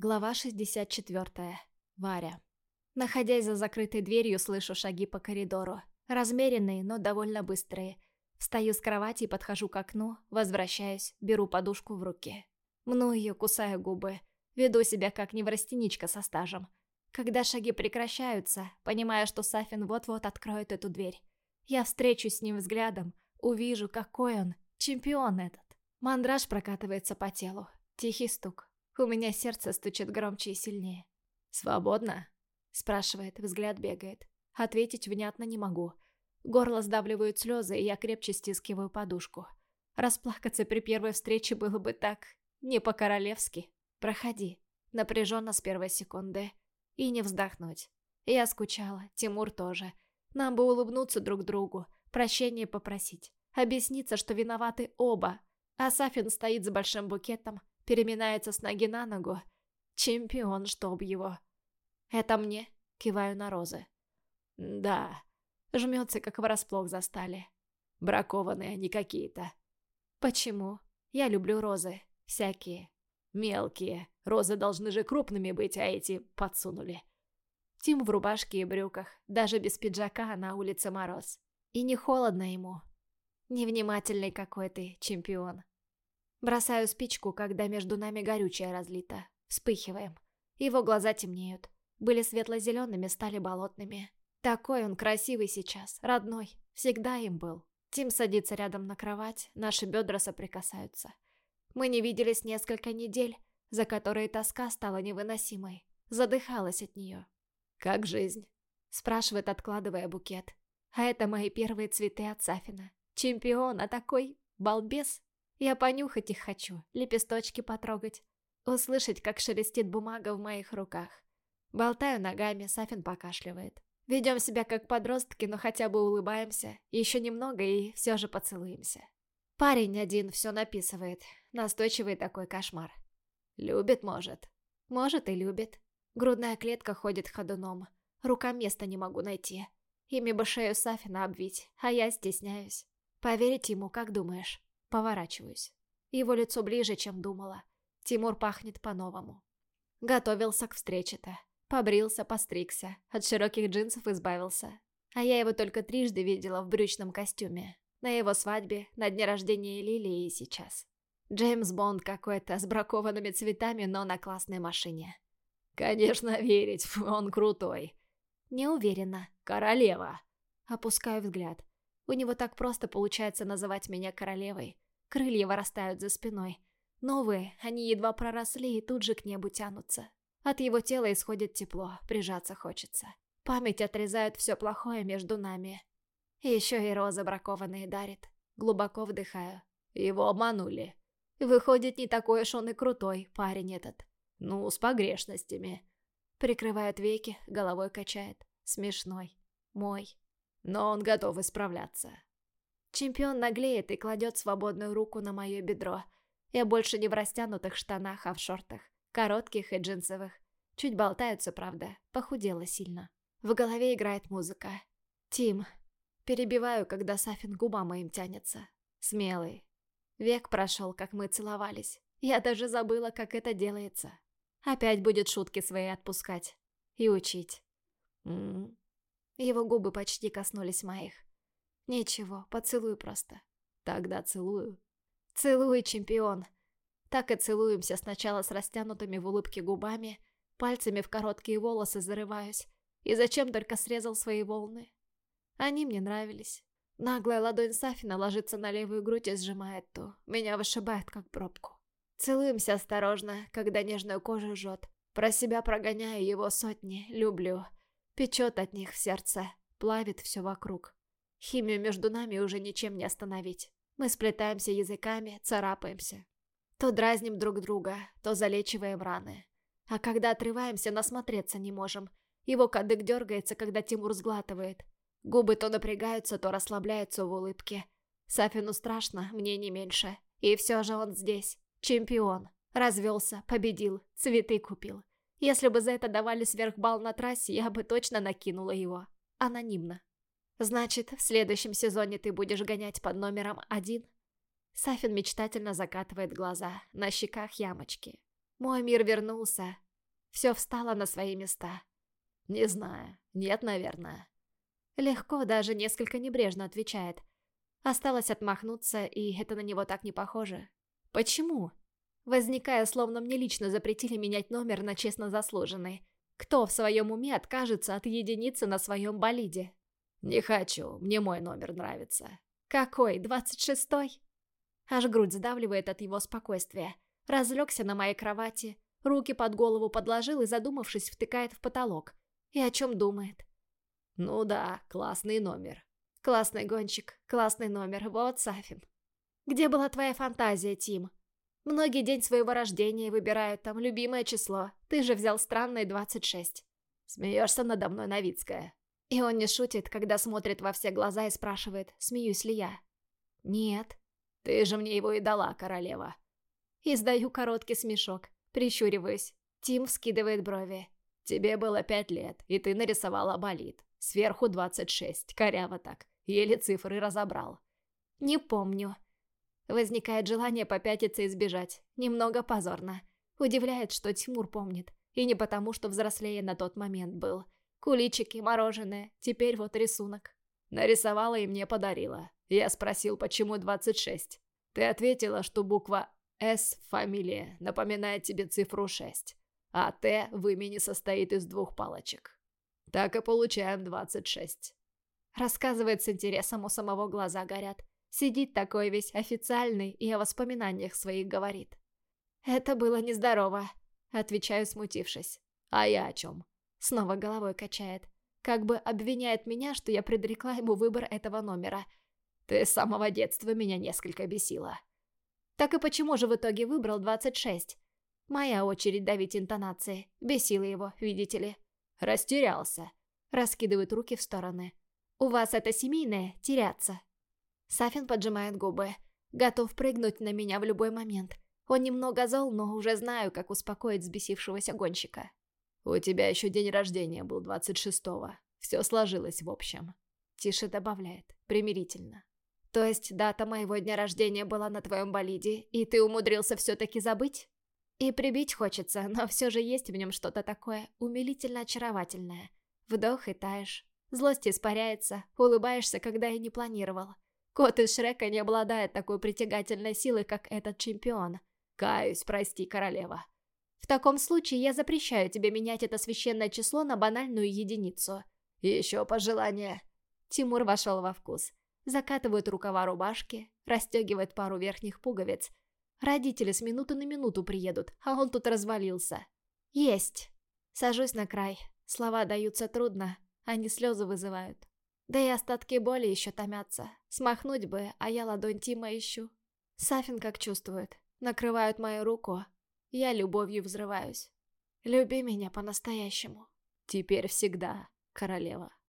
Глава 64. Варя. Находясь за закрытой дверью, слышу шаги по коридору. Размеренные, но довольно быстрые. Встаю с кровати и подхожу к окну, возвращаюсь, беру подушку в руки. Мну ее, кусаю губы. Веду себя как неврастеничка со стажем. Когда шаги прекращаются, понимая, что Сафин вот-вот откроет эту дверь. Я встречусь с ним взглядом, увижу, какой он, чемпион этот. Мандраж прокатывается по телу. Тихий стук. У меня сердце стучит громче и сильнее. «Свободно?» Спрашивает, взгляд бегает. Ответить внятно не могу. Горло сдавливают слезы, и я крепче стискиваю подушку. Расплакаться при первой встрече было бы так... не по-королевски. Проходи. Напряженно с первой секунды. И не вздохнуть. Я скучала, Тимур тоже. Нам бы улыбнуться друг другу, прощение попросить. Объясниться, что виноваты оба. А Сафин стоит с большим букетом, переминается с ноги на ногу. Чемпион, чтоб его. «Это мне?» — киваю на розы. «Да». Жмется, как врасплох застали. Бракованные они какие-то. «Почему? Я люблю розы. Всякие». «Мелкие. Розы должны же крупными быть, а эти подсунули». Тим в рубашке и брюках, даже без пиджака на улице мороз. И не холодно ему. Невнимательный какой ты, чемпион. Бросаю спичку, когда между нами горючее разлито. Вспыхиваем. Его глаза темнеют. Были светло-зелеными, стали болотными. Такой он красивый сейчас, родной. Всегда им был. Тим садится рядом на кровать, наши бедра соприкасаются. Мы не виделись несколько недель, за которые тоска стала невыносимой. Задыхалась от нее. «Как жизнь?» Спрашивает, откладывая букет. А это мои первые цветы от Сафина. Чемпион, а такой балбес. Я понюхать их хочу, лепесточки потрогать. Услышать, как шелестит бумага в моих руках. Болтаю ногами, Сафин покашливает. Ведем себя как подростки, но хотя бы улыбаемся. Еще немного и все же поцелуемся. Парень один все написывает. Настойчивый такой кошмар. Любит, может. Может и любит. Грудная клетка ходит ходуном. Рукам места не могу найти. Ими бы шею Сафина обвить, а я стесняюсь. Поверить ему, как думаешь? Поворачиваюсь. Его лицо ближе, чем думала. Тимур пахнет по-новому. Готовился к встрече-то. Побрился, постригся, от широких джинсов избавился. А я его только трижды видела в брючном костюме. На его свадьбе, на дне рождения Лилии и сейчас. Джеймс Бонд какой-то, с бракованными цветами, но на классной машине. Конечно, верить, он крутой. Не уверена. Королева. Опускаю взгляд. У него так просто получается называть меня королевой. Крылья вырастают за спиной. Новые, они едва проросли и тут же к небу тянутся. От его тела исходит тепло, прижаться хочется. Память отрезает все плохое между нами. Еще и розы бракованные дарит. Глубоко вдыхаю. Его обманули. Выходит, не такой уж он и крутой, парень этот. Ну, с погрешностями. Прикрывает веки, головой качает. Смешной. Мой но он готов исправляться. Чемпион наглеет и кладет свободную руку на мое бедро. Я больше не в растянутых штанах, а в шортах. Коротких и джинсовых. Чуть болтаются, правда. Похудела сильно. В голове играет музыка. Тим. Перебиваю, когда Сафин губа моим тянется. Смелый. Век прошел, как мы целовались. Я даже забыла, как это делается. Опять будет шутки свои отпускать. И учить. М -м, его губы почти коснулись моих. Ничего, поцелуй просто. Тогда целую. Целуй, чемпион. Так и целуемся сначала с растянутыми в улыбке губами, пальцами в короткие волосы зарываюсь. И зачем только срезал свои волны? Они мне нравились. Наглая ладонь Сафина ложится на левую грудь и сжимает ту. Меня вышибает, как пробку. Целуемся осторожно, когда нежную кожу жжет. Про себя прогоняю его сотни, люблю. Печет от них в сердце, плавит все вокруг. Химию между нами уже ничем не остановить. Мы сплетаемся языками, царапаемся. То дразним друг друга, то залечиваем раны. А когда отрываемся, насмотреться не можем. Его кадык дергается, когда Тимур сглатывает. Губы то напрягаются, то расслабляются в улыбке. Сафину страшно, мне не меньше. И все же он здесь. Чемпион. Развелся, победил, цветы купил. Если бы за это давали сверхбал на трассе, я бы точно накинула его. Анонимно. Значит, в следующем сезоне ты будешь гонять под номером один? Сафин мечтательно закатывает глаза, на щеках ямочки. Мой мир вернулся, Все встало на свои места. «Не знаю. Нет, наверное». Легко, даже несколько небрежно отвечает. Осталось отмахнуться, и это на него так не похоже. Почему? Возникая, словно мне лично запретили менять номер на честно заслуженный. Кто в своем уме откажется от единицы на своем болиде? «Не хочу, мне мой номер нравится». «Какой? Двадцать шестой?» Аж грудь сдавливает от его спокойствия. Разлегся на моей кровати, руки под голову подложил и, задумавшись, втыкает в потолок. И о чем думает? «Ну да, классный номер». «Классный гонщик, классный номер, вот Сафин». «Где была твоя фантазия, Тим?» «Многие день своего рождения выбирают там любимое число. Ты же взял странное 26». «Смеешься надо мной, Новицкая?» И он не шутит, когда смотрит во все глаза и спрашивает, смеюсь ли я. «Нет». «Ты же мне его и дала, королева». Издаю короткий смешок, прищуриваюсь. Тим вскидывает брови. «Тебе было пять лет, и ты нарисовала болид. Сверху 26, коряво так. Еле цифры разобрал». «Не помню». Возникает желание попятиться и сбежать. Немного позорно. Удивляет, что Тимур помнит. И не потому, что взрослее на тот момент был. Куличики, мороженое, теперь вот рисунок. Нарисовала и мне подарила. Я спросил, почему 26. Ты ответила, что буква «С» фамилии напоминает тебе цифру 6, а «Т» в имени состоит из двух палочек. Так и получаем 26. Рассказывает с интересом, у самого глаза горят. Сидит такой весь официальный и о воспоминаниях своих говорит. «Это было нездорово», — отвечаю, смутившись. «А я о чем?» Снова головой качает. Как бы обвиняет меня, что я предрекла ему выбор этого номера. Ты с самого детства меня несколько бесила. Так и почему же в итоге выбрал 26? Моя очередь давить интонации. Бесила его, видите ли. Растерялся. Раскидывает руки в стороны. У вас это семейное — теряться. Сафин поджимает губы. Готов прыгнуть на меня в любой момент. Он немного зол, но уже знаю, как успокоить взбесившегося гонщика. «У тебя еще день рождения был 26-го. Все сложилось в общем». Тише добавляет, примирительно. «То есть дата моего дня рождения была на твоем болиде, и ты умудрился все-таки забыть?» И прибить хочется, но все же есть в нем что-то такое умилительно очаровательное. Вдох и таешь. Злость испаряется, улыбаешься, когда и не планировал. Кот из Шрека не обладает такой притягательной силой, как этот чемпион. Каюсь, прости, королева. В таком случае я запрещаю тебе менять это священное число на банальную единицу. Еще пожелание. Тимур вошел во вкус. Закатывает рукава рубашки, расстегивает пару верхних пуговиц. Родители с минуты на минуту приедут, а он тут развалился. Есть. Сажусь на край. Слова даются трудно, они слезы вызывают. Да и остатки боли еще томятся. Смахнуть бы, а я ладонь Тима ищу. Сафин как чувствует. Накрывают мою руку, я любовью взрываюсь. Люби меня по-настоящему. Теперь всегда, королева.